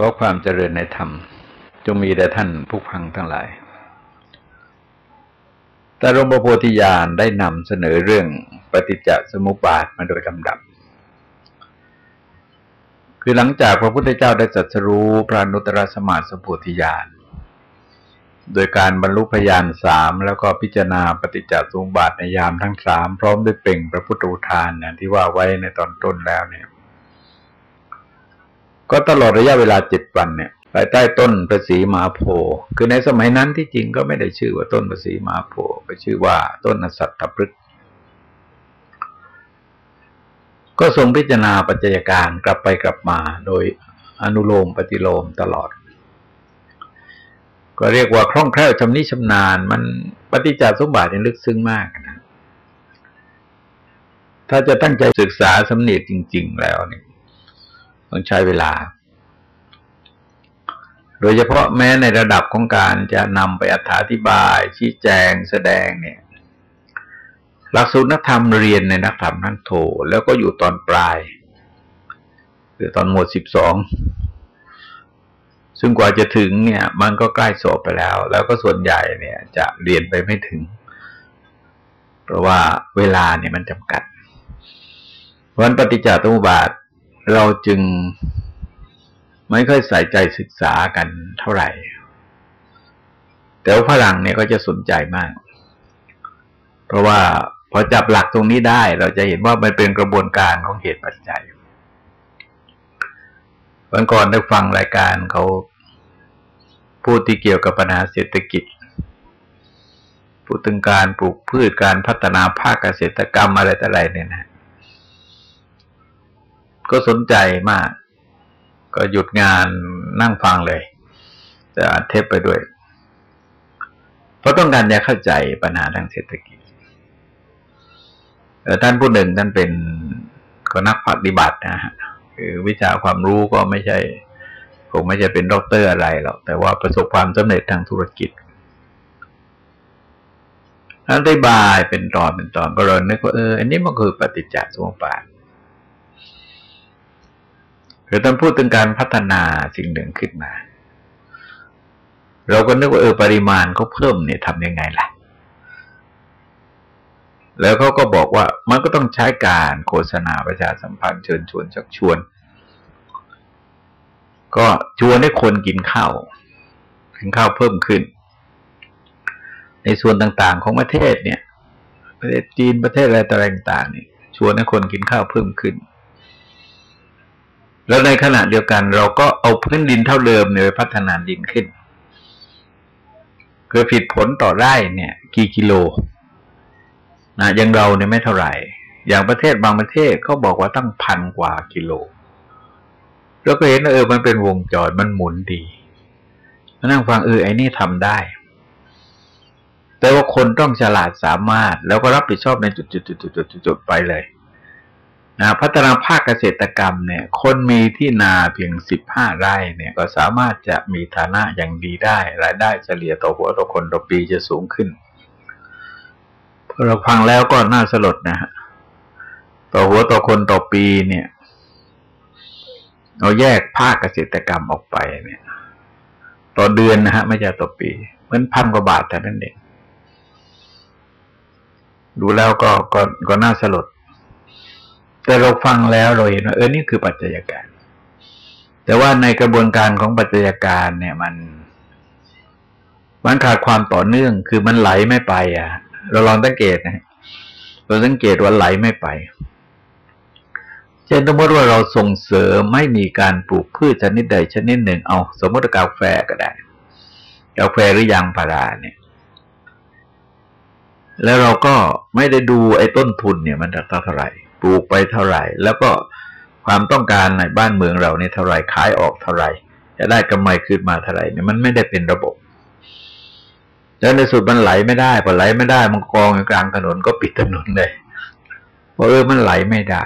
ขอความเจริญในธรรม จงมีแด่ท่านผู้ฟังทั้งหลาย แต่หลวงพ่อโพธิญาณได้นำเสนอเรื่องปฏิจจสมุปบาทมาโดยลำดับ คือหลังจากพระพุทธเจ้าได้จัดสรู้พระนุตตรสมาสมุทธิญาณ โดยการบรรลุพยานสามแล้วก็พิจารณาปฏิจจสมุปบาทในยามทั้งสามพร้อมด้วยเป่งพระพุทธอุทานเนี่ยที่ว่าไว้ในตอนต้นแล้วเนี่ย ก็ตลอดระยะเวลาเจ็ดวันเนี่ยภายใต้ต้นประสีมาโพคือในสมัยนั้นที่จริงก็ไม่ได้ชื่อว่าต้นประสีมาโพก็ชื่อว่าต้นอสัตตพฤกษ์ก็ทรงพิจารณาปัจจัยการกลับไปกลับมาโดยอนุโลมปฏิโลมตลอด ก็เรียกว่าคล่องแคล่วชำนิชำนาญ มันปฏิจจสมบัตินี่ลึกซึ้งมากนะถ้าจะตั้งใจศึกษาสำเนียจริง ๆ แล้วเนี่ย ต้องใช้เวลา โดยเฉพาะแม้ในระดับของการจะนำไปอธิบาย ชี้แจงแสดงเนี่ยหลักสูตรนักธรรมเรียนในนักธรรมทั้งโทแล้วก็อยู่ตอนปลาย คือตอนหมดสิบสองซึ่งกว่าจะถึงเนี่ย มันก็ใกล้สอบไปแล้ว แล้วก็ส่วนใหญ่เนี่ย จะเรียนไปไม่ถึง เพราะว่าเวลาเนี่ยมันจำกัดวันปฏิจจสมุปบาท เราจึงไม่ค่อยใส่ใจศึกษากันเท่าไหร่ แต่ว่าฝรั่งเนี่ยก็จะสนใจมาก เพราะว่าพอจับหลักตรงนี้ได้เราจะเห็นว่ามันเป็นกระบวนการของเหตุปัจจัยวันก่อนได้ฟังรายการเขาพูดที่เกี่ยวกับปัญหาเศรษฐกิจพูดถึงการปลูกพืชการพัฒนาภาคเกษตรกรรมอะไรต่ออะไรเนี่ยนะ ก็สนใจมาก ก็หยุดงานนั่งฟังเลยจะอัดเทปไปด้วย เพราะต้องการจะเข้าใจปัญหาทางเศรษฐกิจท่านผู้หนึ่งท่านเป็นก็นักปฏิบัตินะฮะคือวิชาความรู้ก็ไม่ใช่คงไม่ใช่เป็นด็อกเตอร์อะไรหรอกแต่ว่าประสบความสำเร็จทางธุรกิจท่านอธิบายเป็นตอนเป็นตอนก็เลยนึกว่าเอออันนี้มันคือปฏิจจสมุปบาท หรือท่านพูดถึงการพัฒนาสิ่งหนึ่งขึ้นมา เราก็นึกว่าเออปริมาณเขาเพิ่มเนี่ยทำยังไงล่ะ แล้วเขาก็บอกว่ามันก็ต้องใช้การโฆษณาประชาสัมพันธ์เชิญชวนชักชวน ก็ชวนให้คนกินข้าวกินข้าวเพิ่มขึ้น ในส่วนต่างๆของประเทศเนี่ย ประเทศจีนประเทศอะไรต่างๆนี่ชวนให้คนกินข้าวเพิ่มขึ้น แล้วในขณะเดียวกัน เราก็เอาพื้นดินเท่าเดิมเนี่ยไปพัฒนาดินขึ้นคือผิดผลต่อไร่เนี่ย กี่กิโลนะย่างเราเนี่ยไม่เท่าไหร่ อย่างประเทศบางประเทศเขาบอกว่าตั้งพันกว่ากิโลแล้วก็เห็นเออมันเป็นวงจรมันหมุนดีมานั่งฟังเออไอ้นี่ทำได้ แต่ว่าคนต้องฉลาดสามารถ แล้วก็รับผิดชอบในจุดๆๆๆๆไปเลย นะพัฒนาภาคเกษตรกรรมเนี่ย คนมีที่นาเพียงสิบห้าไร่เนี่ย ก็สามารถจะมีฐานะอย่างดีได้ รายได้เฉลี่ยต่อหัวต่อคนต่อปีจะสูงขึ้นพอเราฟังแล้วก็น่าสลดนะฮะต่อหัวต่อคนต่อปีเนี่ย เราแยกภาคเกษตรกรรมออกไปเนี่ย ต่อเดือนนะฮะ ไม่ใช่ต่อปีเหมือนพันกว่าบาทแต่นั้นเองดูแล้วก็ก็ก็น่าสลด แต่เราฟังแล้วเราเห็นว่าเออนี่คือปัจจัยการ แต่ว่าในกระบวนการของปัจจัยการเนี่ยมัน มันขาดความต่อเนื่อง คือมันไหลไม่ไป อะ เราลองสังเกตนะเราสังเกตว่าไหลไม่ไปเช่นสมมติว่าเราส่งเสริมไม่มีการปลูกพืชชนิดใดชนิดหนึ่ง เอาสมมติกาแฟก็ได้กาแฟหรือยางพาราเนี่ย แล้วเราก็ไม่ได้ดูไอ้ต้นทุนเนี่ยมันเท่าไหร่ ปลูกไปเท่าไหร่ แล้วก็ความต้องการในบ้านเมืองเราเนี่ยเท่าไหร่ขายออกเท่าไหร่ จะได้กำไรคืนมาเท่าไหร่เนี่ยมันไม่ได้เป็นระบบ แล้วในสุดมันไหลไม่ได้พอไหลไม่ได้มันกองอยู่กลางถนนก็ปิดถนนเลยเพราะเออมันไหลไม่ได้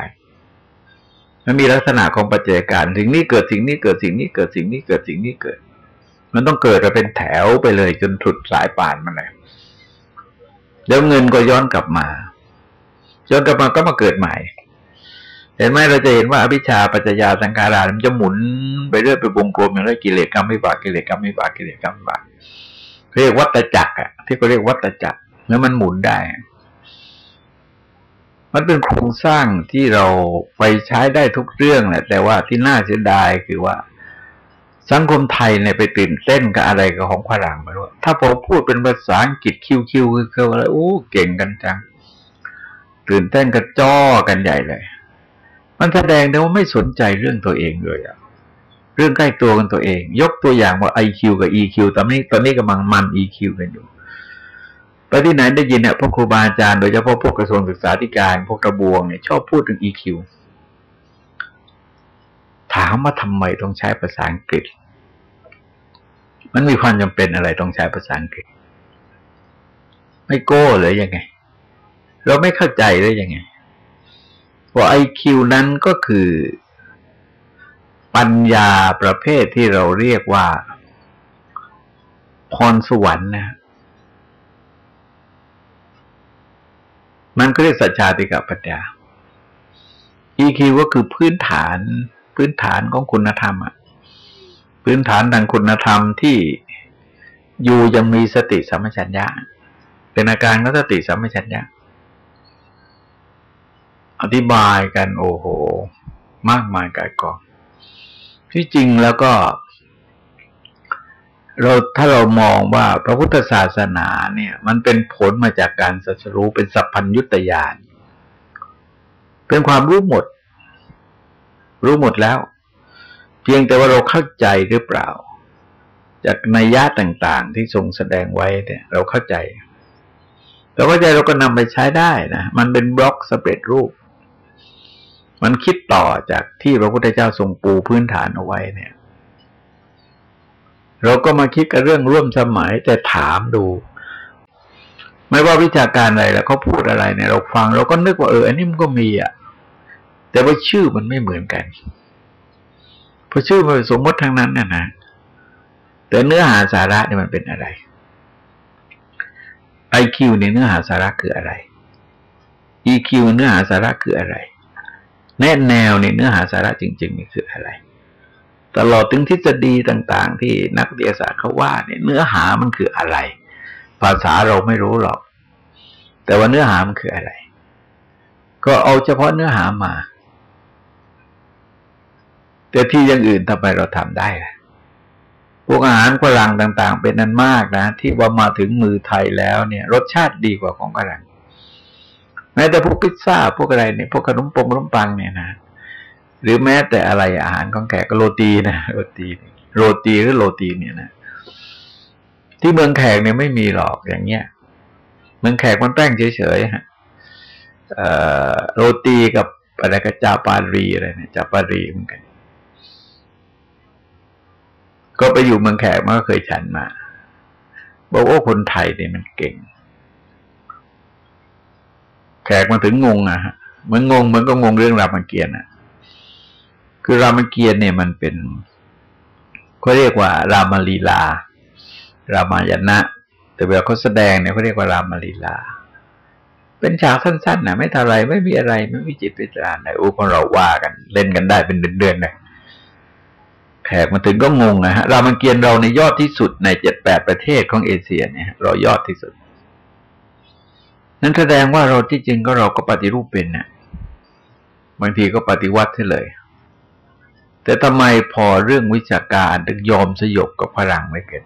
มันมีลักษณะของปัจจัยการสิ่งนี้เกิดสิ่งนี้เกิดสิ่งนี้เกิดสิ่งนี้เกิดสิ่งนี้เกิด มันต้องเกิดมาเป็นแถวไปเลยจนสุดสายป่านมันเลยแล้วเงินก็ย้อนกลับมา จนกลับมาก็มาเกิดใหม่ เห็นไหมเราจะเห็นว่าอภิชาปัจจยาสังขารามันจะหมุนไปเรื่อยไปวงกลมอย่างไรกิเลสกรรมไม่บากกิเลสกรรมไม่บากกิเลสกรรมไม่บากเรียกวัตจักรอะที่เขาเรียกวัตจักรแล้วมันหมุนได้ มันเป็นโครงสร้างที่เราไปใช้ได้ทุกเรื่องแหละ แต่ว่าที่น่าเสียดายคือว่าสังคมไทยเนี่ยไปตื่นเต้นกับอะไรกับของฝรั่งไม่รู้ถ้าพอพูดเป็นภาษาอังกฤษคิวคิวคือเขาอะไรโอ้เก่งกันจัง ตื่นเต้นกระจ้อกันใหญ่เลย มันแสดงได้ว่าไม่สนใจเรื่องตัวเองเลยอะเรื่องใกล้ตัวกันตัวเอง ยกตัวอย่างว่า IQ กับ EQ ตอนนี้ตอนนี้กำลังมัน EQ กันอยู่ไปที่ไหนได้ยินเนี่ยพวกครูบาอาจารย์โดยเฉพาะพวกกระทรวงศึกษาธิการ พวกกระบวงเนี่ยชอบพูดถึง EQ ถามว่าทำไมต้องใช้ภาษาอังกฤษ มันมีความจำเป็นอะไรต้องใช้ภาษาอังกฤษ ไม่โก้เลยยังไง เราไม่เข้าใจเลยยังไงว่าไอคิวนั้นก็คือปัญญาประเภทที่เราเรียกว่าพรสวรรค์นะมันก็เรียกสัจชาติกับปัญญา EQ ก็คือพื้นฐานพื้นฐานของคุณธรรมอะพื้นฐานทางคุณธรรมที่อยู่ยังมีสติสัมปชัญญะ เป็นอาการของสติสัมปชัญญะ อธิบายกันโอ้โห มากมายกายกองที่จริงแล้วก็ เราถ้าเรามองว่าพระพุทธศาสนาเนี่ย มันเป็นผลมาจากการสัจรู้เป็นสัพพัญยุตยานเป็นความรู้หมด รู้หมดแล้ว เพียงแต่ว่าเราเข้าใจหรือเปล่า จากนัยยะต่างๆ ที่ทรงแสดงไว้เนี่ย เราเข้าใจเราเข้าใจเราก็นำไปใช้ได้นะมันเป็นบล็อกสเปรดรูป มันคิดต่อจากที่พระพุทธเจ้าทรงปูพื้นฐานเอาไว้เนี่ย เราก็มาคิดกับเรื่องร่วมสมัยแต่ถามดู ไม่ว่าวิชาการอะไรแล้วเขาพูดอะไรเนี่ยเราฟังเราก็นึกว่าเอออันนี้มันก็มีอะแต่ว่าชื่อมันไม่เหมือนกันเพราะชื่อมันสมมติทั้งนั้นน่ะนะแต่เนื้อหาสาระเนี่ยมันเป็นอะไรไอคิวในเนื้อหาสาระคืออะไร EQ เนื้อหาสาระคืออะไร แน่แนวในเนื้อหาสาระจริงๆนี่คืออะไร ตลอดถึงทฤษฎีต่าง ๆ ที่นักวิทยาศาสตร์เขาว่าเนี่ยเนื้อหามันคืออะไร ภาษาเราไม่รู้หรอก แต่ว่าเนื้อหามันคืออะไร ก็เอาเฉพาะเนื้อหามา แต่ที่ยังอื่นทำไมเราทำได้ล่ะพวกอาหารฝรั่งต่าง ๆ เป็นนั้นมากนะ ที่ว่ามาถึงมือไทยแล้วเนี่ย รสชาติดีกว่าของฝรั่ง แม้แต่พวกพิซซ่าพวกอะไรเนี่ยพวกขนมปงขนมปังเนี่ยนะหรือแม้แต่อะไรอาหารของแขกก็โรตีนะโรตีโรตีหรือโรตีเนี่ยนะที่เมืองแขกเนี่ยไม่มีหรอกอย่างเงี้ย เมืองแขกมันแป้งเฉยๆฮะโรตีกับอะไรกับจาปารีอะไรเนี่ยจาปารีเหมือนกัน ก็ไปอยู่เมืองแขกมันก็เคยฉันมาบอกว่าคนไทยเนี่ยมันเก่ง กมาถึงงงอะฮะเหมือนงงเหมือนก็งงเรื่องรามเกียรติ์อะคือรามเกียรติ์เนี่ยมันเป็นเขาเรียกว่า รามลีลา รามายณะแต่เวลาเขาแสดงเนี่ยเขาเรียกว่ารามลีลา เป็นฉากสั้นๆนะไม่เท่าไรไม่มีอะไรไม่มีจิตวิจารณ์ไหนอู้พอเราว่ากัน เล่นกันได้เป็นเดือนๆเลยแขกมาถึงก็งงนะฮะรามเกียรติ์เราในยอดที่สุดในเจ็ดแปดประเทศของเอเชียเนี่ย เรายอดที่สุด นั้นแสดงว่าเราที่จริงก็เราก็ปฏิรูปเป็นเนี่ยบางทีก็ปฏิวัติให้เลย แต่ทำไมพอเรื่องวิชาการถึงยอมสยบกับพลังไม่เกิด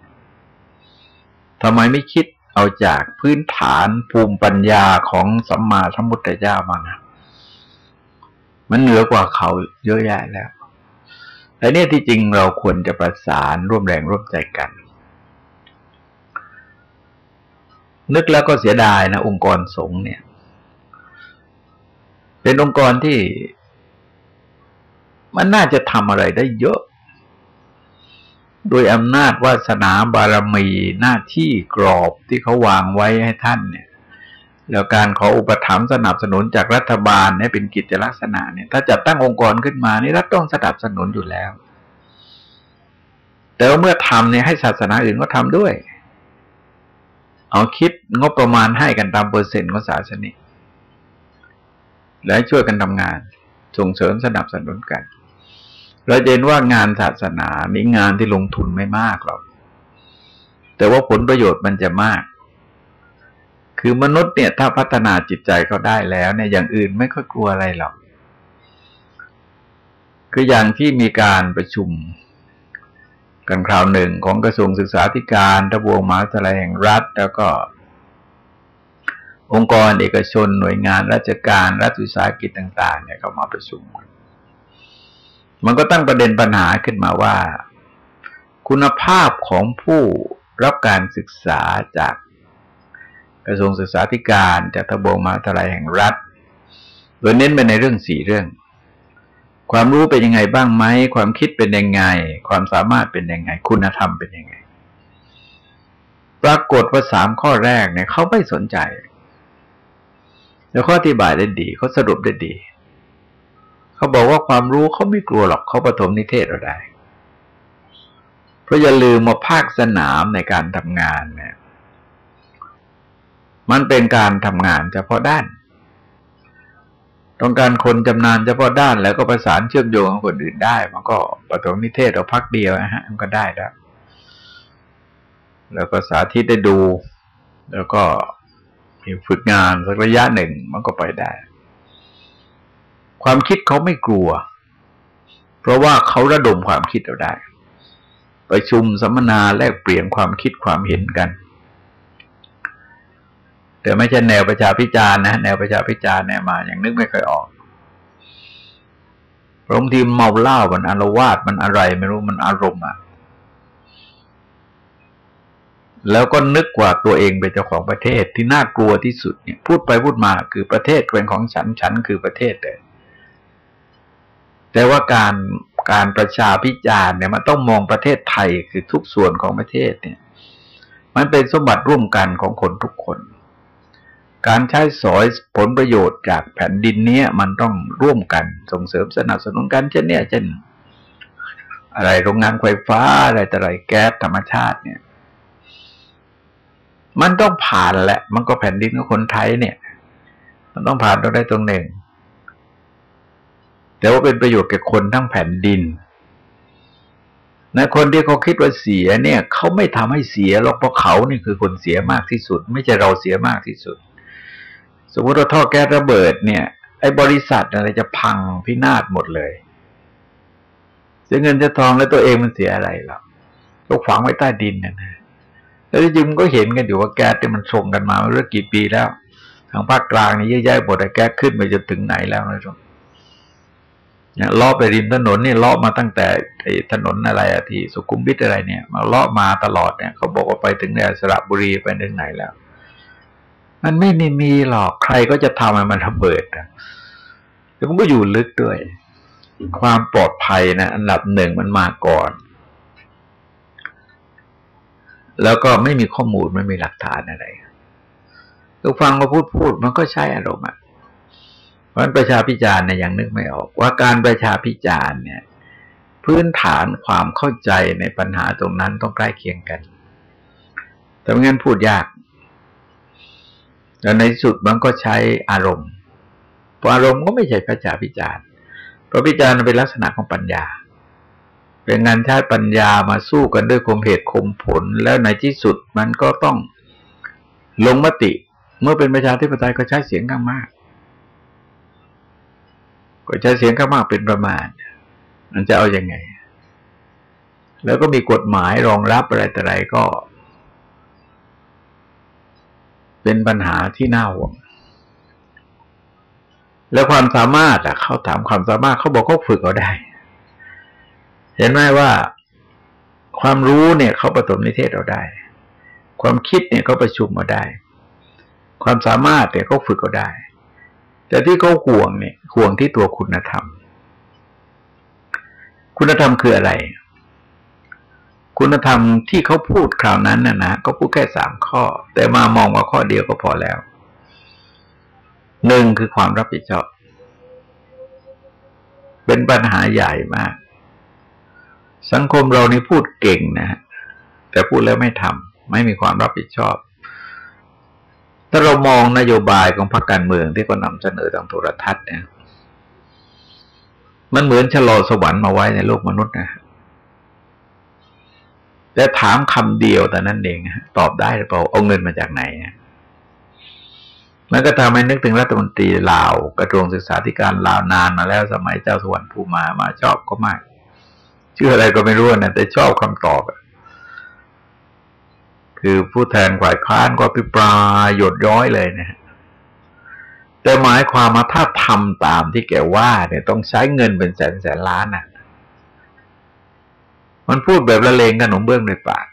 ทำไมไม่คิดเอาจากพื้นฐานภูมิปัญญาของสัมมาสัมพุทธเจ้ามานะมันเหนือกว่าเขาเยอะแยะแล้วแต่เนี่ยที่จริงเราควรจะประสานร่วมแรงร่วมใจกัน นึกแล้วก็เสียดายนะองค์กรสงฆ์เนี่ย เป็นองค์กรที่มันน่าจะทำอะไรได้เยอะ โดยอำนาจวาสนาบารมีหน้าที่กรอบที่เขาวางไว้ให้ท่านเนี่ย แล้วการขออุปถัมภ์สนับสนุนจากรัฐบาลเนี่ยเป็นกิจลักษณะเนี่ย ถ้าจัดตั้งองค์กรขึ้นมานี่รัฐต้องสนับสนุนอยู่แล้ว แต่ว่าเมื่อทำเนี่ยให้ศาสนาอื่นก็ทำด้วย เอาคิดงบประมาณให้กันตามเปอร์เซ็นต์ของศาสนิก และช่วยกันทำงาน ส่งเสริมสนับสนุนกัน เราเห็นว่างานศาสนานี่งานที่ลงทุนไม่มากหรอก แต่ว่าผลประโยชน์มันจะมาก คือมนุษย์เนี่ย ถ้าพัฒนาจิตใจเขาได้แล้วเนี่ยอย่างอื่นไม่ค่อยกลัวอะไรหรอก คืออย่างที่มีการประชุม กันคราวหนึ่งของกระทรวงศึกษาธิการทบวงมหาวิทยาลัยแห่งรัฐ แล้วก็ องค์กรเอกชนหน่วยงานราชการรัฐวิสาหกิจต่าง ๆ เนี่ยเขามาประชุมมันก็ตั้งประเด็นปัญหาขึ้นมาว่า คุณภาพของผู้รับการศึกษาจากกระทรวงศึกษาธิการจากทบวงมหาวิทยาลัยแห่งรัฐโดยเน้นไปในเรื่องสี่เรื่อง ความรู้เป็นยังไงบ้างไหมความคิดเป็นยังไง ความสามารถเป็นยังไง คุณธรรมเป็นยังไง ปรากฏว่าสามข้อแรกเนี่ยเขาไม่สนใจ แล้วข้ออธิบายได้ดีเขาสรุปได้ดี เขาบอกว่าความรู้เขาไม่กลัวหรอกเขาประถมนิเทศเราได้ เพราะอย่าลืมมาภาคสนามในการทำงานเนี่ยมันเป็นการทำงานเฉพาะด้าน ต้องการคนจำนานเฉพาะด้านแล้วก็ประสานเชื่อมโยงกับคนอื่นได้ มันก็ปฐมนิเทศเราพักเดียวนะฮะมันก็ได้แล้วแล้วก็สาธิตได้ดู แล้วก็ฝึกงานสักระยะหนึ่งมันก็ไปได้ ความคิดเขาไม่กลัว เพราะว่าเขาระดมความคิดเราได้ ประชุมสัมมนาแลกเปลี่ยนความคิดความเห็นกัน แต่ไม่ใช่แนวประชาพิจารณ์นะแนวประชาพิจารณ์เนี่ยมาอย่างนึกไม่ค่อยออกบางทีเมาเหล้ามันอารวาสมันอะไร ไม่รู้มันอารมณ์อะแล้วก็นึกว่าตัวเองเป็นเจ้าของประเทศที่น่ากลัวที่สุดเนี่ย พูดไปพูดมาคือประเทศเป็นของฉันฉันคือประเทศเลยแต่ว่าการการประชาพิจารณ์เนี่ยมันต้องมองประเทศไทยคือทุกส่วนของประเทศเนี่ย มันเป็นสมบัติร่วมกันของคนทุกคน การใช้สอยผลประโยชน์จากแผ่นดินเนี้ยมันต้องร่วมกันส่งเสริมสนับสนุนกันเช่นเนี้ยเช่น อะไรโรงงานไฟฟ้าอะไรแต่ไรแก๊สธรรมชาติเนี่ย มันต้องผ่านแหละ มันก็แผ่นดินของคนไทยเนี่ย มันต้องผ่านตรงได้ตรงหนึ่ง แต่ว่าเป็นประโยชน์แก่คนทั้งแผ่นดินนะคนที่เขาคิดว่าเสียเนี่ย เขาไม่ทำให้เสียหรอกเพราะเขานี่คือคนเสียมากที่สุด ไม่ใช่เราเสียมากที่สุด มมติเราท่อแก๊สระเบิดเนี่ย ไอ้บริษัทอะไรจะพังพินาศหมดเลย เสียเงินจะทองแล้วตัวเองมันเสียอะไรหรอกก็ฝังไว้ใต้ดินนะนะแล้วจริงก็เห็นกันอยู่ว่าแก๊สที่มันส่งกันมาเรื่องกี่ปีแล้ว ทางภาคกลางนี่เยอะแยะหมดแก๊สขึ้นไปจนถึงไหนแล้วนะทุกเนี่ยล้อไปริมถนนนี่ล้อมาตั้งแต่ถนนอะไรอะที่สุขุมวิทอะไรเนี่ย มาล้อมาตลอดเนี่ยเขาบอกว่าไปถึงในสระบุรีไปถึงไหนแล้ว มันไม่มีมีหรอกใครก็จะทำให้มันระเบิดอะแต่มันก็อยู่ลึกด้วย ความปลอดภัยนะอันดับหนึ่งมันมาก่อน แล้วก็ไม่มีข้อมูลไม่มีหลักฐานอะไรทุกฟังมาพูดพูดมันก็ใช่อารมณ์อะเพราะประชาพิจารณ์เนี่ยยังนึกไม่ออก ว่าการประชาพิจารณ์เนี่ย พื้นฐานความเข้าใจในปัญหาตรงนั้นต้องใกล้เคียงกัน แต่ไม่งั้นพูดยาก แล้วในสุดมันก็ใช้อารมณ์พออารมณ์ก็ไม่ใช่พระจาพิจารณ์เพราะพิจารณ์เป็นลักษณะของปัญญา เป็นงานใช้ปัญญามาสู้กันด้วยคมเหตุคมผล แล้วในที่สุดมันก็ต้องลงมติ เมื่อเป็นประชาธิปไตยก็ใช้เสียงข้างมาก ก็ใช้เสียงข้างมากเป็นประมาณ มันจะเอาอยัางไง แล้วก็มีกฎหมายรองรับอะไรแต่ไรก็ เป็นปัญหาที่น่าห่วง แล้วความสามารถอะเขาถามความสามารถเขาบอกเขาฝึกเอาได้ เห็นไหมว่าความรู้เนี่ยเขาประถมนิเทศเราได้ ความคิดเนี่ยเขาประชุมมาได้ ความสามารถเนี่ยเขาฝึกเอาได้ แต่ที่เขาห่วงเนี่ยห่วงที่ตัวคุณธรรม คุณธรรมคืออะไร คุณธรรมที่เขาพูดคราวนั้นนะนะก็พูดแค่สามข้อ แต่มามองว่าข้อเดียวก็พอแล้วหนึ่งคือความรับผิดชอบ เป็นปัญหาใหญ่มาก สังคมเรานี่พูดเก่งนะฮะแต่พูดแล้วไม่ทำไม่มีความรับผิดชอบถ้าเรามองนโยบายของพรรคการเมืองที่ก็นำเสนอทางโทรทัศน์เนี่ย มันเหมือนชะลอสวรรค์มาไว้ในโลกมนุษย์นะ แต่ถามคำเดียวแต่นั้นเองตอบได้หรือเปล่าเอาเงินมาจากไหนมันก็ทำให้นึกถึงรัฐมนตรีลาวกระทรวงศึกษาธิการลาวนานมาแล้วสมัยเจ้าสวรรค์ภูมามาชอบก็มากชื่ออะไรก็ไม่รู้นะแต่ชอบคำตอบคือผู้แทนฝ่ายค้านก็พิปรายหยดย้อยเลยนะแต่หมายความมาถ้าทำตามที่แกว่าเนี่ยต้องใช้เงินเป็นแสนแสนล้านอะ มันพูดแบบละเลงกันหนมเบื้องในปาก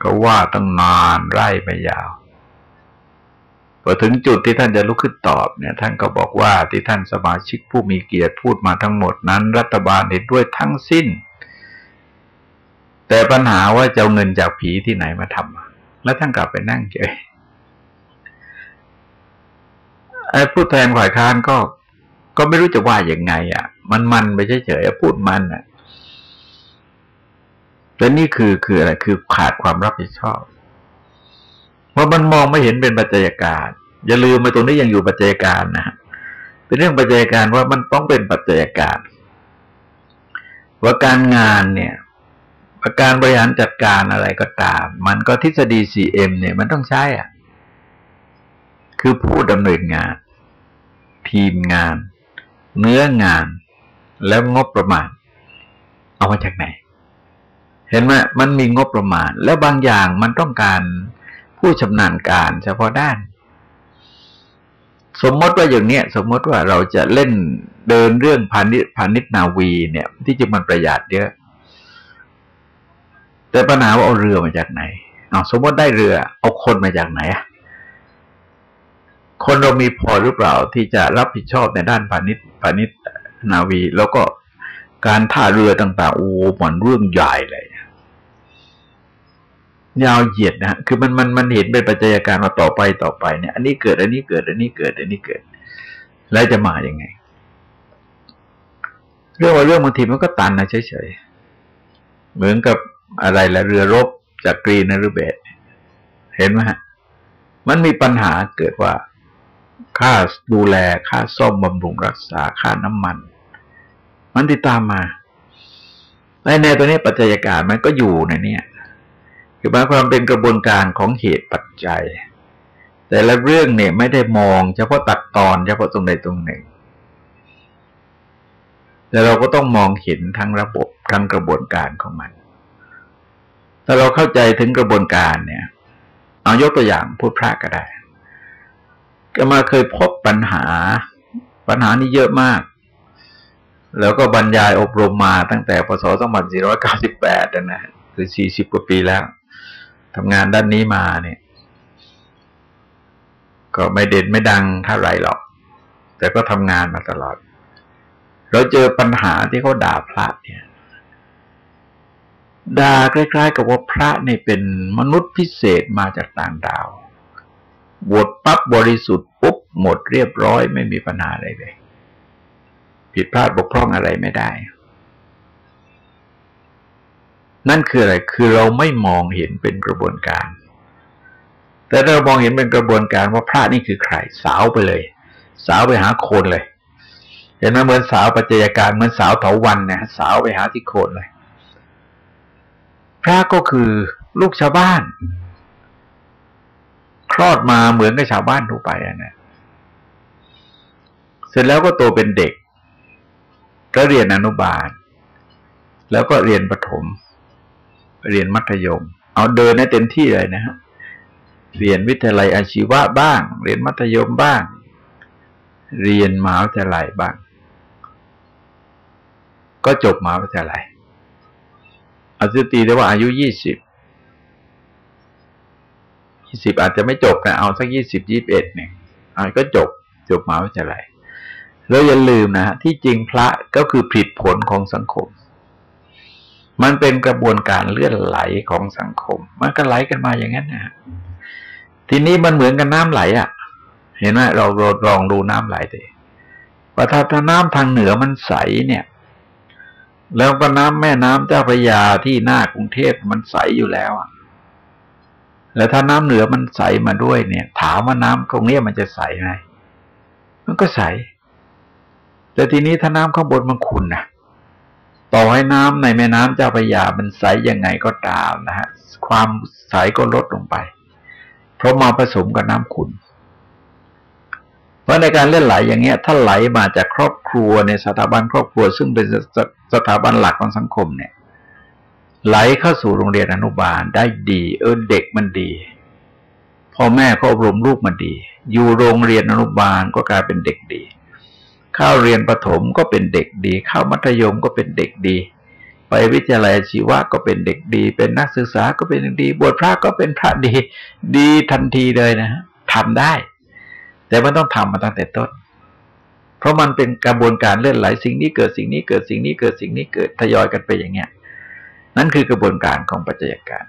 เขาว่าตั้งนานไร่ไม่ยาวพอถึงจุดที่ท่านจะลุกขึ้นตอบเนี่ย ท่านก็บอกว่าที่ท่านสมาชิกผู้มีเกียรติพูดมาทั้งหมดนั้น รัฐบาลเห็นด้วยทั้งสิ้น แต่ปัญหาว่าจะเอาเงินจากผีที่ไหนมาทำแล้วท่านกลับไปนั่งเฉยไอ้ผู้แทนฝ่ายค้านก็ ก็ไม่รู้จะว่าอย่างไง อะ มันมันไปเฉยๆพูดมันอะและนี่คือคืออะไรคือขาดความรับผิดชอบเพราะมันมองไม่เห็นเป็นปัจจัยการอย่าลืมมาตรงนี้ยังอยู่ปัจจัยการนะเป็นเรื่องปัจจัยการว่ามันต้องเป็นปัจจัยการว่าการงานเนี่ยการบริหารจัดการอะไรก็ตาม มันก็ทฤษฎี 4M เนี่ย มันต้องใช้อะ คือผู้ดำเนินงาน ทีมงาน เนื้องาน แล้วงบประมาณ เอามาจากไหน เห็นไหมมันมีงบประมาณ แล้วบางอย่างมันต้องการผู้ชำนาญการเฉพาะด้าน สมมติว่าอย่างเนี้ย สมมติว่าเราจะเล่นเดินเรื่องพาณิชพาณิชนาวี เนี่ย ที่จริงมันประหยัดเยอะ แต่ปัญหาว่าเอาเรือมาจากไหนเอาสมมติได้เรือ เอาคนมาจากไหนอะคนเรามีพอหรือเปล่าที่จะรับผิดชอบในด้านพาณิชพาณิช นาวี แล้วก็การท่าเรือต่าง ๆ โอ้มันเรื่องใหญ่เลยยาวเหยียดนะคือมันมันมันเห็นเป็นปัจจัยการมาต่อไปต่อไปเนี่ย อันนี้เกิด อันนี้เกิด อันนี้เกิด อันนี้เกิด แล้วจะมาอย่างไง เรื่องว่าเรื่องบางทีมันก็ตันนะเฉยๆ เหมือนกับอะไรละเรือรบจากกรีนหรือเบตเห็นไหมฮะ มันมีปัญหาเกิดว่า ค่าดูแล ค่าซ่อมบำรุงรักษา ค่าน้ำมัน มันติดตามมาในในตัวนี้ปัจจัยการมันก็อยู่ในนี้คือหมายความเป็นกระบวนการของเหตุปัจจัย แต่ละเรื่องเนี่ยไม่ได้มอง เฉพาะตัดตอนเฉพาะตรงใดตรงหนึ่ง แต่เราก็ต้องมองเห็นทั้งระบบทั้งกระบวนการของมัน ถ้าเราเข้าใจถึงกระบวนการเนี่ย เอายกตัวอย่างพูดพระก็ได้ ก็มาเคยพบปัญหา ปัญหานี้เยอะมาก แล้วก็บรรยายอบรมมาตั้งแต่พศ2498นะคือ40กว่าปีแล้วทำงานด้านนี้มาเนี่ย ก็ไม่เด่นไม่ดังเท่าไรหรอก แต่ก็ทำงานมาตลอด เราเจอปัญหาที่เขาด่าพระเนี่ยด่าคล้ายๆ กับว่าพระเนี่ยเป็นมนุษย์พิเศษมาจากต่างดาวบวชปั๊บบริสุทธิ์ปุ๊บหมดเรียบร้อยไม่มีปัญหาอะไรเลย ผิดพลาดบกพร่องอะไรไม่ได้ นั่นคืออะไร คือเราไม่มองเห็นเป็นกระบวนการ แต่เรามองเห็นเป็นกระบวนการว่าพระนี่คือใคร สาวไปเลย สาวไปหาโคนเลย เห็นไหมเหมือนสาวปัจจัยการเหมือนสาวเถาวันเนี่ยสาวไปหาที่โคนเลย พระก็คือลูกชาวบ้านคลอดมาเหมือนกับชาวบ้านทั่วไปนะเสร็จแล้วก็โตเป็นเด็ก ก็เรียนอนุบาล แล้วก็เรียนประถม เรียนมัธยม เอาเดินให้เต็มที่เลยนะฮะเรียนวิทยาลัยอาชีวะบ้าง เรียนมัธยมบ้าง เรียนมหาวิทยาลัยบ้าง ก็จบมหาวิทยาลัยอาจจะตีได้ว่าอายุยี่สิบยี่สิบอาจจะไม่จบนะเอาสักยี่สิบยี่บเอ็ดเนี่ยอาจก็จบจบมหาวิทยาลัย แล้วอย่าลืมนะฮะที่จริงพระก็คือผิดผลของสังคม มันเป็นกระบวนการเลื่อนไหลของสังคม มันก็ไหลกันมาอย่างนั้นนะทีนี้มันเหมือนกับน้ำไหลอะ่ะ เห็นไหมเราเราลองดูน้ำไหลดิว่าถ้าถ้าน้ำทางเหนือมันใสเนี่ย แล้วก็น้ำแม่น้ำเจ้าพระยาที่หน้ากรุงเทพมันใสอยู่แล้วอะแล้วถ้าน้ำเหนือมันใสมาด้วยเนี่ย ถามว่าน้ำตรงนี้มันจะใสไหมมันก็ใส แต่ทีนี้ถ้าน้ำข้างบนมันขุ่นนะต่อให้น้ำในแม่น้ำเจ้าพระยามันใสยังไงก็ตามนะฮะความใสก็ลดลงไป เพราะมาผสมกับน้ำขุ่นเพราะในการเล่นไหลอย่างเงี้ย ถ้าไหลมาจากครอบครัวในสถาบันครอบครัว ซึ่งเป็นสถาบันหลักของสังคมเนี่ย ไหลเข้าสู่โรงเรียนอนุบาลได้ดี เออเด็กมันดีพ่อแม่ก็อบรมลูกมันดี อยู่โรงเรียนอนุบาลก็กลายเป็นเด็กดี เข้าเรียนประถมก็เป็นเด็กดี เข้ามัธยมก็เป็นเด็กดี ไปวิทยาลัยชีวะก็เป็นเด็กดี เป็นนักศึกษาก็เป็นเด็กดี บวชพระก็เป็นพระดี ดีทันทีเลยนะฮะทำได้ แต่มันต้องทำมาตั้งแต่ต้น เพราะมันเป็นกระบวนการเลื่อนไหลสิ่งนี้เกิดสิ่งนี้เกิดสิ่งนี้เกิดสิ่งนี้เกิดทยอยกันไปอย่างเงี้ย นั่นคือกระบวนการของปัจจัยการ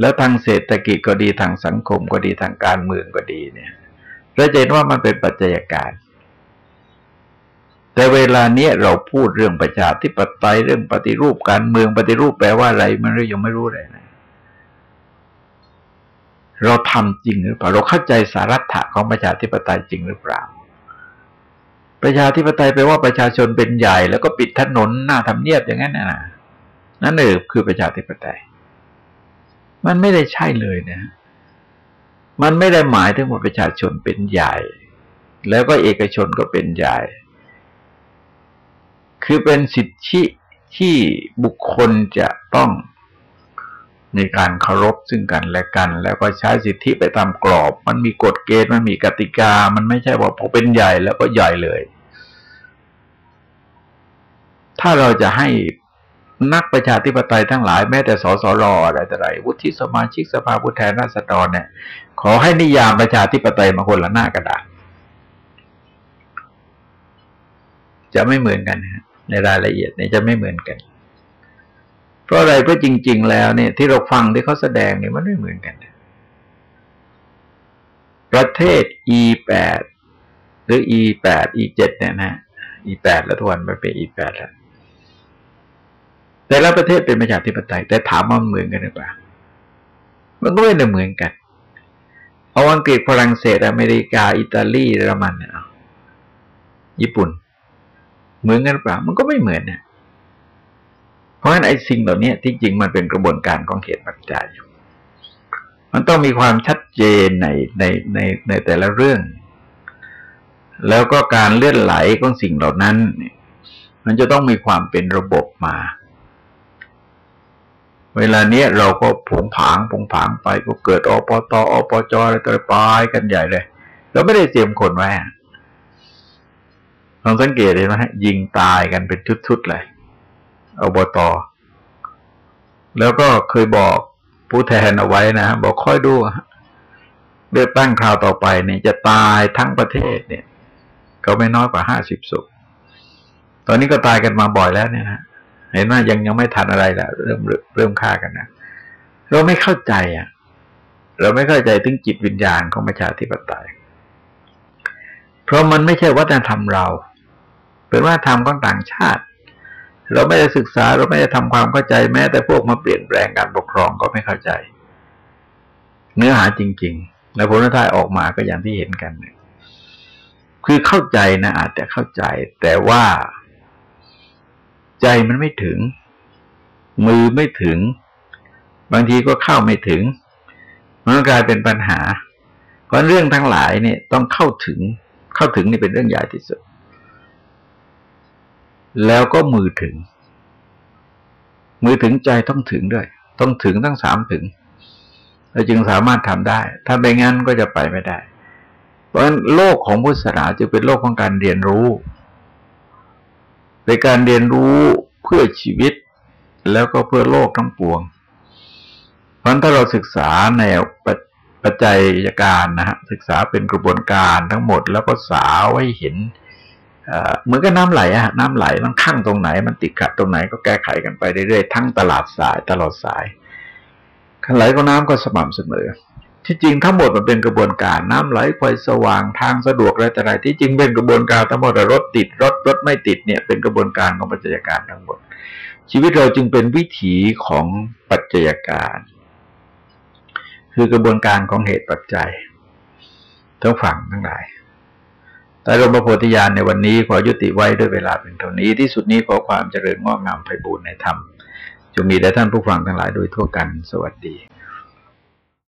แล้วทางเศรษฐกิจก็ดีทางสังคมก็ดีทางการเมืองก็ดีเนี่ยเราจะเห็นว่ามันเป็นปัจจัยการ แต่เวลาเนี้ยเราพูดเรื่องประชาธิปไตยเรื่องปฏิรูปการเมืองปฏิรูปแปลว่าอะไรมันเรายังไม่รู้เลยนะเราทำจริงหรือเปล่าเราเข้าใจสาระถะของประชาธิปไตยจริงหรือเปล่า ประชาธิปไตยแปลว่าประชาชนเป็นใหญ่ แล้วก็ปิดถนนหน้าทำเนียบอย่างนั้นนะนั่นเองคือประชาธิปไตย มันไม่ได้ใช่เลยนะมันไม่ได้หมายถึงว่าประชาชนเป็นใหญ่ แล้วก็เอกชนก็เป็นใหญ่ คือเป็นสิทธิที่บุคคลจะต้องในการเคารพซึ่งกันและกัน แล้วก็ใช้สิทธิไปตามกรอบ มันมีกฎเกณฑ์มันมีกติกา มันไม่ใช่ว่าพอเป็นใหญ่แล้วก็ใหญ่เลย ถ้าเราจะให้นักประชาธิปไตยทั้งหลายแม้แต่สสรอะไรแต่ไรวุฒิสมาชิกสภาผู้แทนราษฎรเนี่ย ขอให้นิยามประชาธิปไตยมาคนละหน้ากระดาษจะไม่เหมือนกันนะ ในรายละเอียดเนี่ยจะไม่เหมือนกัน เพราะอะไรเพราะจริง ๆ แล้วเนี่ย ที่เราฟังที่เขาแสดงเนี่ยมันไม่เหมือนกัน ประเทศ E8 หรือ E8 E7 เนี่ยนะ E8 แล้วทวนไปเป็น E8 แล้วแต่ละประเทศเป็นประชาธิปไตย แต่ถามว่ามันเหมือนกันหรือเปล่า มันก็ไม่ได้เหมือนกัน เอาอังกฤษฝรั่งเศสอเมริกา อิตาลีเยอรมันเนี่ยญี่ปุ่น เหมือนกันหรือเปล่า มันก็ไม่เหมือนเนี่ยเพราะฉะนั้นไอ้สิ่งเหล่านี้ที่จริงมันเป็นกระบวนการของเหตุปัจจัยมันต้องมีความชัดเจนในในในในแต่ละเรื่อง แล้วก็การเลื่อนไหลของสิ่งเหล่านั้นมันจะต้องมีความเป็นระบบมา เวลาเนี้ยเราก็ผงผางผงผางไปก็เกิดอปตอปจอะไรต่อไปกันใหญ่เลย เราไม่ได้เตรียมคนไว้ ลองสังเกตเห็นไหมยิงตายกันเป็นชุดๆเลยอบตแล้วก็เคยบอกผู้แทนเอาไว้นะบอกค่อยดูเลือกตั้งคราวต่อไปเนี่ยจะตายทั้งประเทศเนี่ย ก็ไม่น้อยกว่าห้าสิบศพตอนนี้ก็ตายกันมาบ่อยแล้วเนี่ยนะเห็นว่ายังยังไม่ทันอะไรล้วเริ่มเริ่มฆ่ากันนะเราไม่เข้าใจอะ เราไม่เข้าใจถึงจิตวิญญาณของประชาธิปไตย เพราะมันไม่ใช่วัฒนธรรมเรา เป็นว่าธรรมของต่างชาติ เราไม่ได้ศึกษาเราไม่ได้ทำความเข้าใจแม้ แต่พวกมาเปลี่ยนแปลงการปกครองก็ไม่เข้าใจ เนื้อหาจริง ๆ แล้วผลท้ายออกมาก็อย่างที่เห็นกันคือเข้าใจนะอาจจะเข้าใจ แต่ว่าใจมันไม่ถึง มือไม่ถึง บางทีก็เข้าไม่ถึง มันกลายเป็นปัญหา เพราะเรื่องทั้งหลายเนี่ยต้องเข้าถึง เข้าถึงนี่เป็นเรื่องใหญ่ที่สุด แล้วก็มือถึง มือถึงใจต้องถึงด้วย ต้องถึงทั้งสามถึงเราจึงสามารถทำได้ ถ้าไม่งั้นก็จะไปไม่ได้ เพราะฉะนั้นโลกของพุทธศาสนาจะเป็นโลกของการเรียนรู้เป็นการเรียนรู้เพื่อชีวิต แล้วก็เพื่อโลกทั้งปวง เพราะถ้าเราศึกษาในวปัจจัยการนะฮะศึกษาเป็นกระบวนการทั้งหมดแล้วก็สาวให้เห็น เหมือนกับน้ำไหลอะน้ำไหลมันข้างตรงไหน มันติดขัดตรงไหนก็แก้ไขกันไปเรื่อยๆทั้งตลาดสายตลอดสายขันไหลก็น้ำก็สม่ำเสมอ ที่จริงทั้งหมดมันเป็นกระบวนการน้ำไหลไฟสว่างทางสะดวกอะไรแต่ไรที่จริงเป็นกระบวนการทั้งหมดรถติดรถรถไม่ติดเนี่ยเป็นกระบวนการของปัจจัยการทั้งหมด ชีวิตเราจึงเป็นวิถีของปัจจัยการ คือกระบวนการของเหตุปัจจัยทั้งฝั่งทั้งหลาย แต่รมโพธิญาณในวันนี้ขอยุติไว้ด้วยเวลาเป็นเท่านี้ที่สุดนี้ขอความเจริญงอกงามไพบูรณ์ในธรรมจงมีแด่ท่านผู้ฟังทั้งหลายโดยทั่วกันสวัสดี